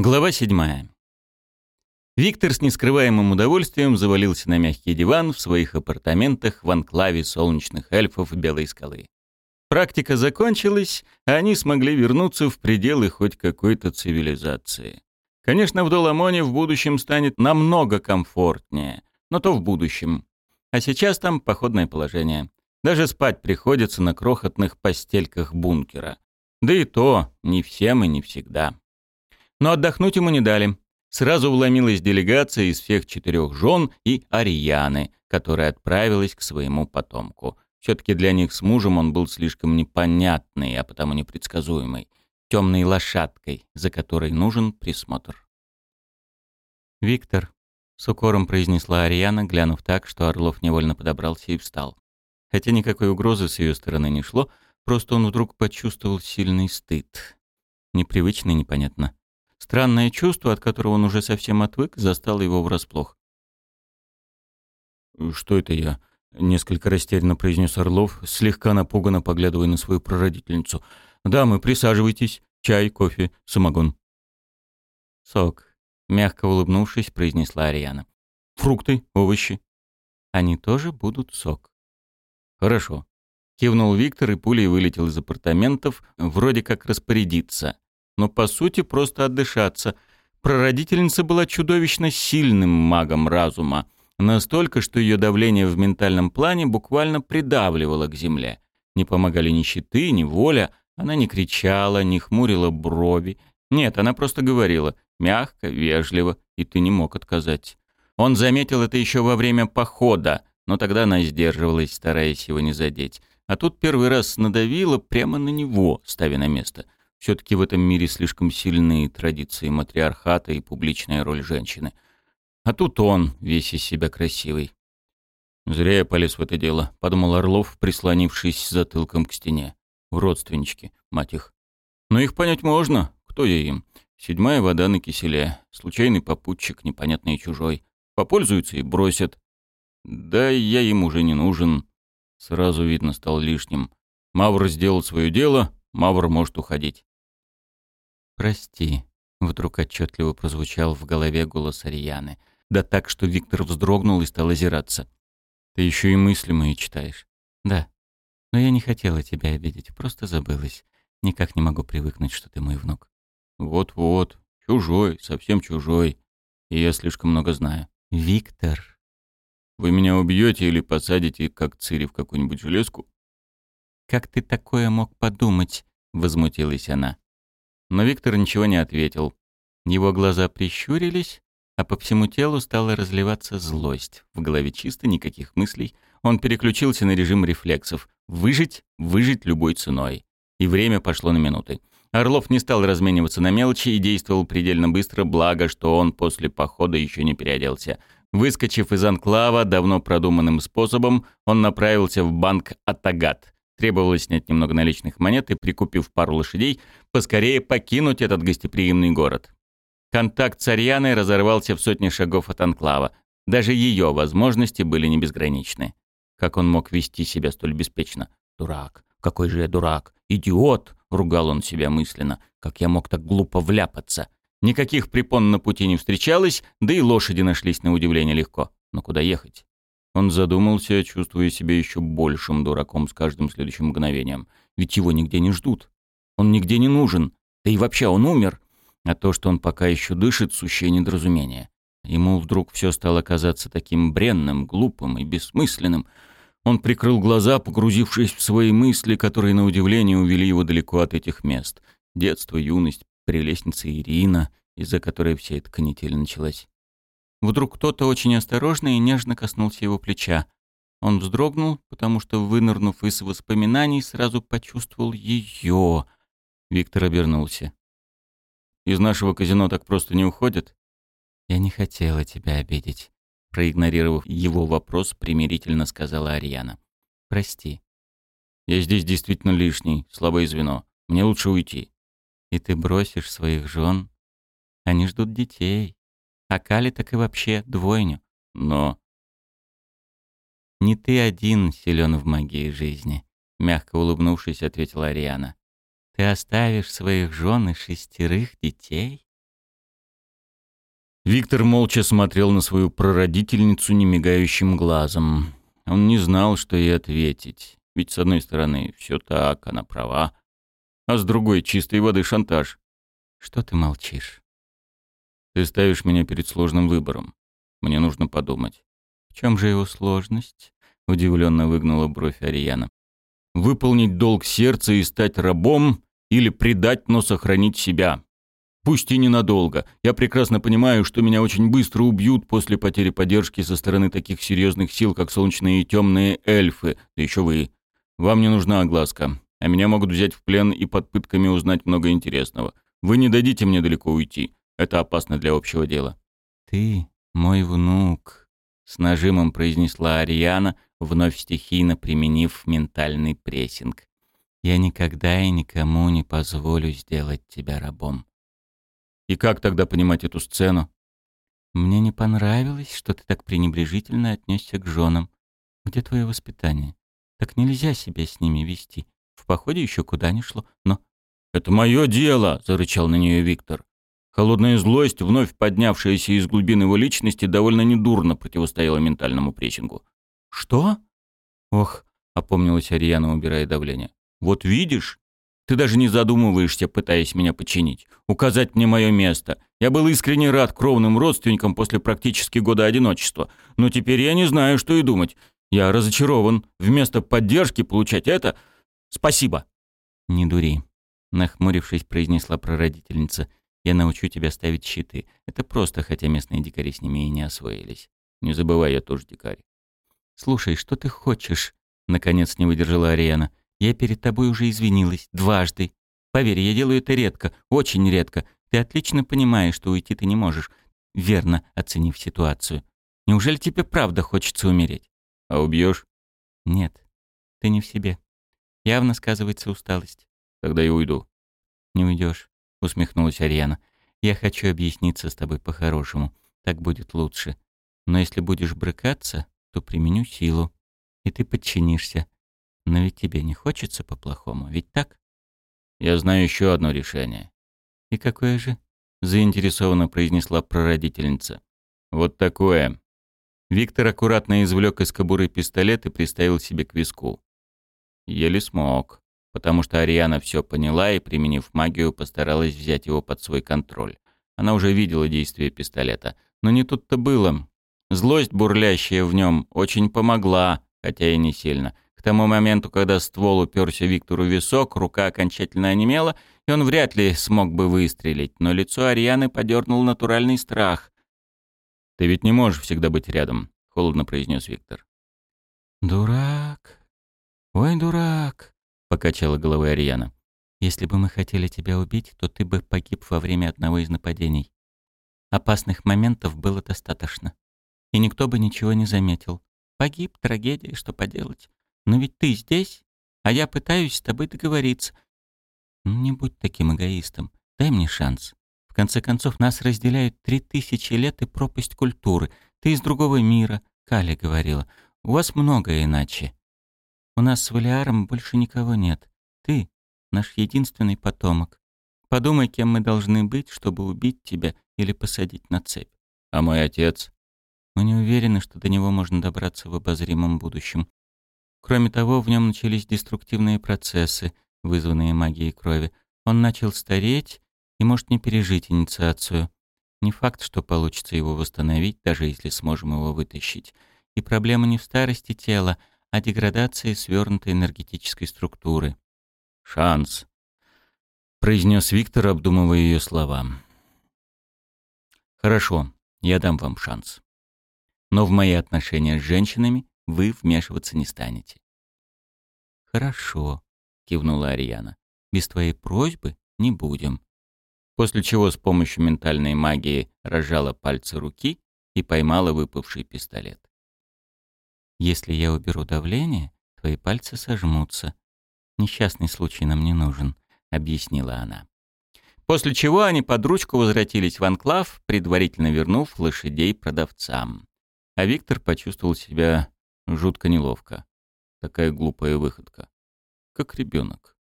Глава 7. Виктор с нескрываемым удовольствием завалился на мягкий диван в своих апартаментах в анклаве солнечных эльфов Белой скалы. Практика закончилась, а они смогли вернуться в пределы хоть какой-то цивилизации. Конечно, в Доломоне в будущем станет намного комфортнее, но то в будущем. А сейчас там походное положение. Даже спать приходится на крохотных постельках бункера. Да и то не всем и не всегда. Но отдохнуть ему не дали. Сразу вломилась делегация из всех четырех жен и Арианы, которая отправилась к своему потомку. Все-таки для них с мужем он был слишком непонятный, а потому непредсказуемый. Темной лошадкой, за которой нужен присмотр. «Виктор», — с укором произнесла Ариана, глянув так, что Орлов невольно подобрался и встал. Хотя никакой угрозы с ее стороны не шло, просто он вдруг почувствовал сильный стыд. Непривычно и непонятно. Странное чувство, от которого он уже совсем отвык, застало его врасплох. «Что это я?» — несколько растерянно произнес Орлов, слегка напуганно поглядывая на свою прародительницу. «Дамы, присаживайтесь. Чай, кофе, самогон». «Сок», — мягко улыбнувшись, произнесла Ариана. «Фрукты, овощи». «Они тоже будут сок». «Хорошо», — кивнул Виктор и пулей вылетел из апартаментов, вроде как распорядиться но по сути просто отдышаться. Прародительница была чудовищно сильным магом разума, настолько, что ее давление в ментальном плане буквально придавливало к земле. Не помогали ни щиты, ни воля, она не кричала, не хмурила брови. Нет, она просто говорила, мягко, вежливо, и ты не мог отказать. Он заметил это еще во время похода, но тогда она сдерживалась, стараясь его не задеть. А тут первый раз надавила прямо на него, ставя на место — все-таки в этом мире слишком сильные традиции матриархата и публичная роль женщины. А тут он, весь из себя красивый. «Зря я полез в это дело», — подумал Орлов, прислонившись затылком к стене. В родственнички, мать их. Но их понять можно. Кто я им? Седьмая вода на киселе. Случайный попутчик, непонятный и чужой. Попользуются и бросят. Да я им уже не нужен. Сразу видно стал лишним. Мавр сделал свое дело, Мавр может уходить. «Прости», — вдруг отчетливо прозвучал в голове голос Арианы. Да так, что Виктор вздрогнул и стал озираться. «Ты еще и мысли мои читаешь?» «Да. Но я не хотела тебя обидеть, просто забылась. Никак не могу привыкнуть, что ты мой внук». «Вот-вот. Чужой, совсем чужой. И я слишком много знаю». «Виктор...» «Вы меня убьете или посадите, как Цири, в какую-нибудь железку?» «Как ты такое мог подумать?» — возмутилась она. Но Виктор ничего не ответил. Его глаза прищурились, а по всему телу стала разливаться злость. В голове чисто никаких мыслей. Он переключился на режим рефлексов. Выжить, выжить любой ценой. И время пошло на минуты. Орлов не стал размениваться на мелочи и действовал предельно быстро, благо, что он после похода еще не переоделся. Выскочив из анклава давно продуманным способом, он направился в банк «Атагат», Требовалось снять немного наличных монет и, прикупив пару лошадей, поскорее покинуть этот гостеприимный город. Контакт с Арианой разорвался в сотни шагов от анклава. Даже ее возможности были не безграничны. Как он мог вести себя столь беспечно? «Дурак! Какой же я дурак! Идиот!» — ругал он себя мысленно. «Как я мог так глупо вляпаться?» Никаких препон на пути не встречалось, да и лошади нашлись на удивление легко. Но куда ехать? Он задумался, чувствуя себя еще большим дураком с каждым следующим мгновением. Ведь его нигде не ждут. Он нигде не нужен. Да и вообще он умер. А то, что он пока еще дышит, сущее недоразумение. Ему вдруг все стало казаться таким бренным, глупым и бессмысленным. Он прикрыл глаза, погрузившись в свои мысли, которые, на удивление, увели его далеко от этих мест. Детство, юность, прелестница Ирина, из-за которой вся эта канитель началась. Вдруг кто-то очень осторожно и нежно коснулся его плеча. Он вздрогнул, потому что, вынырнув из воспоминаний, сразу почувствовал ее. Виктор обернулся. «Из нашего казино так просто не уходят?» «Я не хотела тебя обидеть», — проигнорировав его вопрос, примирительно сказала Ариана. «Прости». «Я здесь действительно лишний, слабое звено. Мне лучше уйти». «И ты бросишь своих жен? Они ждут детей». А Кали так и вообще двойню. Но... «Не ты один силен в магии жизни», — мягко улыбнувшись, ответила Ариана. «Ты оставишь своих жен и шестерых детей?» Виктор молча смотрел на свою прародительницу немигающим глазом. Он не знал, что ей ответить. Ведь, с одной стороны, все так, она права, а с другой — чистой воды шантаж. «Что ты молчишь?» «Ты ставишь меня перед сложным выбором. Мне нужно подумать». «В чем же его сложность?» — удивленно выгнула бровь Ариана. «Выполнить долг сердца и стать рабом или предать, но сохранить себя. Пусть и ненадолго. Я прекрасно понимаю, что меня очень быстро убьют после потери поддержки со стороны таких серьезных сил, как солнечные и темные эльфы, да еще вы. Вам не нужна огласка, а меня могут взять в плен и под пытками узнать много интересного. Вы не дадите мне далеко уйти. Это опасно для общего дела». «Ты мой внук», — с нажимом произнесла Ариана, вновь стихийно применив ментальный прессинг. «Я никогда и никому не позволю сделать тебя рабом». «И как тогда понимать эту сцену?» «Мне не понравилось, что ты так пренебрежительно отнесся к женам. Где твое воспитание?» Так нельзя себя с ними вести. В походе еще куда ни шло, но... «Это мое дело!» — зарычал на нее Виктор. Холодная злость, вновь поднявшаяся из глубин его личности, довольно недурно противостояла ментальному прессингу. «Что?» «Ох», — опомнилась Ариана, убирая давление. «Вот видишь? Ты даже не задумываешься, пытаясь меня починить. Указать мне мое место. Я был искренне рад кровным родственникам после практически года одиночества. Но теперь я не знаю, что и думать. Я разочарован. Вместо поддержки получать это... Спасибо. Не дури. Нахмурившись, произнесла прародительница. Я научу тебя ставить щиты. Это просто, хотя местные дикари с ними и не освоились. Не забывай, я тоже дикарь. Слушай, что ты хочешь? Наконец не выдержала Ариана. Я перед тобой уже извинилась. Дважды. Поверь, я делаю это редко. Очень редко. Ты отлично понимаешь, что уйти ты не можешь. Верно оценив ситуацию. Неужели тебе правда хочется умереть? А убьешь? Нет, ты не в себе. Явно сказывается усталость. Тогда я уйду. Не уйдешь, усмехнулась Ариана. Я хочу объясниться с тобой по-хорошему. Так будет лучше. Но если будешь брыкаться, то применю силу. И ты подчинишься. Но ведь тебе не хочется по-плохому, ведь так? Я знаю еще одно решение. И какое же? Заинтересованно произнесла прародительница. Вот такое. Виктор аккуратно извлек из кобуры пистолет и приставил себе к виску. Еле смог, потому что Ариана все поняла и, применив магию, постаралась взять его под свой контроль. Она уже видела действие пистолета. Но не тут-то было. Злость, бурлящая в нем, очень помогла, хотя и не сильно. К тому моменту, когда ствол уперся Виктору в висок, рука окончательно онемела, и он вряд ли смог бы выстрелить, но лицо Арианы подернул натуральный страх. «Ты ведь не можешь всегда быть рядом», — холодно произнес Виктор. «Дурак! Ой, дурак!» — покачала головой Ариана. «Если бы мы хотели тебя убить, то ты бы погиб во время одного из нападений. Опасных моментов было достаточно. И никто бы ничего не заметил. Погиб, трагедия, что поделать. Но ведь ты здесь, а я пытаюсь с тобой договориться. Ну, не будь таким эгоистом. Дай мне шанс конце концов, нас разделяют три тысячи лет и пропасть культуры. Ты из другого мира, Кали говорила. У вас многое иначе. У нас с Валиаром больше никого нет. Ты — наш единственный потомок. Подумай, кем мы должны быть, чтобы убить тебя или посадить на цепь. А мой отец? Мы не уверены, что до него можно добраться в обозримом будущем. Кроме того, в нем начались деструктивные процессы, вызванные магией крови. Он начал стареть и может не пережить инициацию. Не факт, что получится его восстановить, даже если сможем его вытащить. И проблема не в старости тела, а деградации свернутой энергетической структуры. «Шанс», — произнес Виктор, обдумывая ее слова. «Хорошо, я дам вам шанс. Но в мои отношения с женщинами вы вмешиваться не станете». «Хорошо», — кивнула Ариана. «Без твоей просьбы не будем после чего с помощью ментальной магии разжала пальцы руки и поймала выпавший пистолет. «Если я уберу давление, твои пальцы сожмутся. Несчастный случай нам не нужен», — объяснила она. После чего они под ручку возвратились в анклав, предварительно вернув лошадей продавцам. А Виктор почувствовал себя жутко неловко. Такая глупая выходка. Как ребенок.